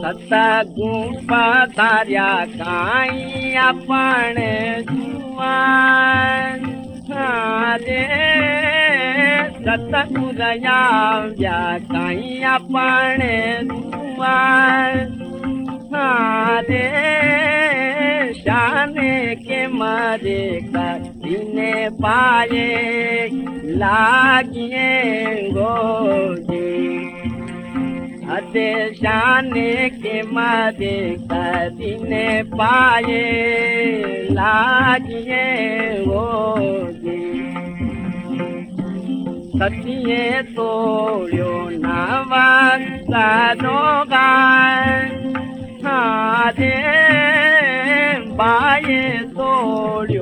सत पारिया ताईं दुआ हा रे सत विया आपण दुआ हा शान के मारे कर पाए लागिए गोजे अदे जाने के मदे किन पाए लाॾि गोे तोड़ियो दे बाए तोड़ो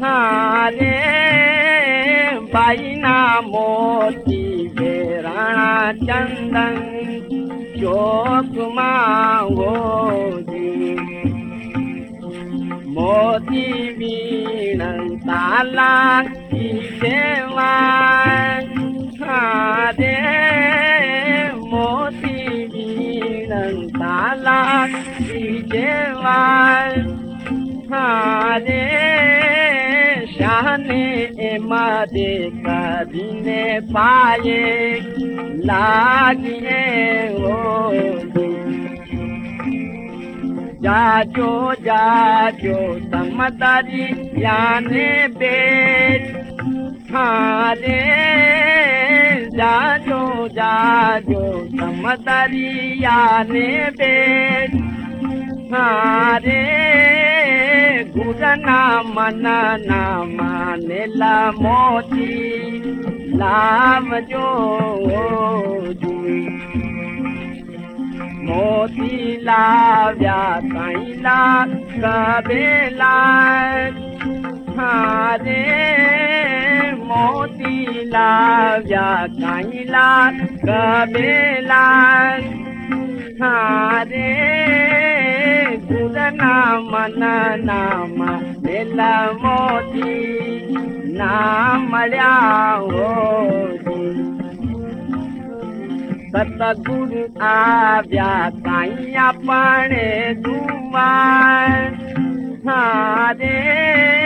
वाले बाइना मोती राणा चंदन चोक मांगो मोती वीण ताला की सेवा संताला जेवाल हारे शाने मादे कदीने पाए लागिए हो जाजो जाजो समदारी याने बेट हारे रे घुनल मोदी जो कबे क तुम्हारे मोती लाव्या काइला कबेला हारे गुरना मन नाम बेला मोती नामड्या हो सतगुरु आव्या काइया पाणे धुमार हारे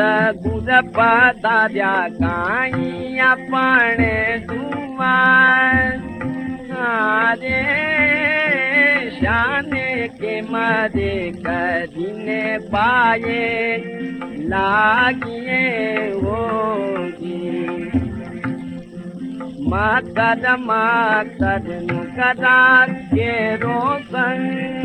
गुड़ पता दिया गाइया पाने सारे शान के मरे कदने पाए। लागिए वो मकद मकद मुकदा के रोशन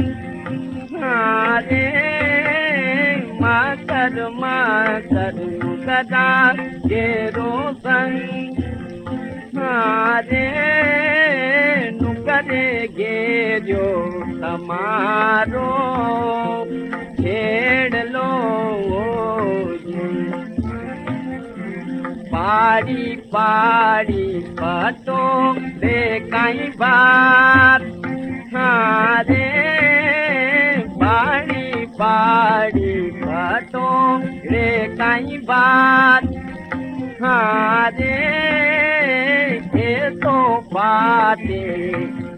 ڪرون سدا جي ڪڏارو ساري نه ڪڏهن سمارو. تمارو لو پاڙي پاڙي پتو بي ڪئي بات. هاري پاڙي پاڙي নাই বাদ হারে এ তো বাদে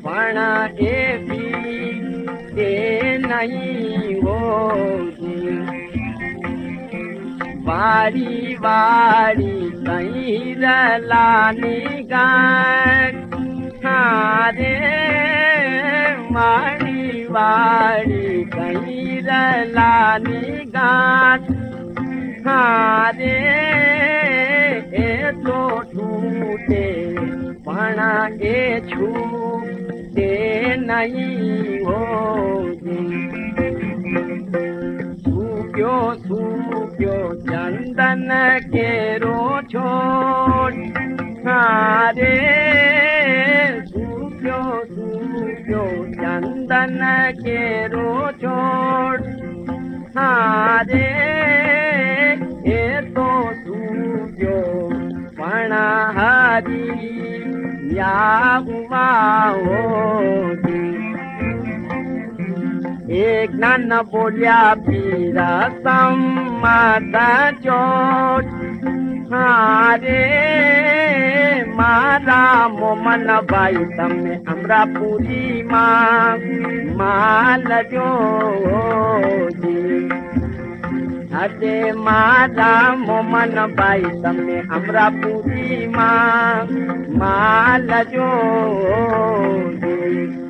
পানা দেবি দে নাই ও বাড়ি বাড়ি তাই লানি গান হারে মাড়ি বাড়ি তাই লানি গান હારે એ તો તૂટે પણ એ છું તે નહીં હોજી સૂક્યો સૂક્યો ચંદન કેરો છોડ હારે સૂક્યો સૂક્યો ચંદન કેરો છોડ હારે हो न बोलया रे मारा मो मन भाई तमाम पूरी मा माल जो हते माला मोमन भाई समे हमरा पूरी माँ माल जो देश